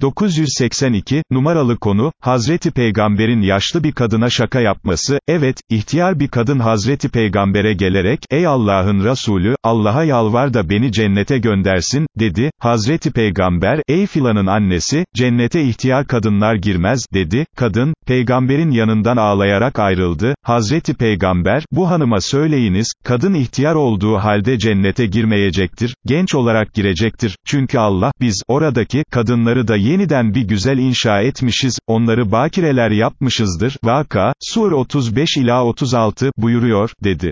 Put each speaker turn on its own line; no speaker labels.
982, numaralı konu, Hazreti Peygamber'in yaşlı bir kadına şaka yapması, evet, ihtiyar bir kadın Hazreti Peygamber'e gelerek, ey Allah'ın Resulü, Allah'a yalvar da beni cennete göndersin, dedi, Hazreti Peygamber, ey filanın annesi, cennete ihtiyar kadınlar girmez, dedi, kadın, Peygamber'in yanından ağlayarak ayrıldı, Hazreti Peygamber, bu hanıma söyleyiniz, kadın ihtiyar olduğu halde cennete girmeyecektir, genç olarak girecektir, çünkü Allah, biz, oradaki, kadınları da yeniden bir güzel inşa etmişiz, onları bakireler yapmışızdır, Vaka, Sur 35 ila 36, buyuruyor, dedi.